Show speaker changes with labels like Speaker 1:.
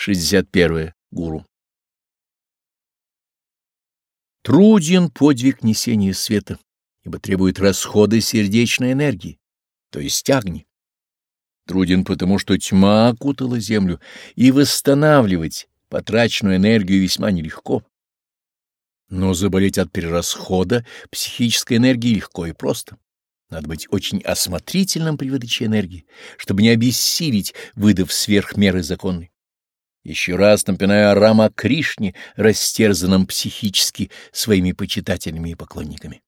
Speaker 1: 61. Гуру. Труден подвиг несения света, ибо требует расхода сердечной энергии, то есть огни. Труден потому, что тьма окутала землю, и восстанавливать потраченную энергию весьма нелегко. Но заболеть от перерасхода психической энергии легко и просто. Надо быть очень осмотрительным при выдаче энергии, чтобы не обессилить, выдав сверх меры законной. Еще раз напоминаю о Рама Кришне, растерзанном психически своими почитателями и поклонниками.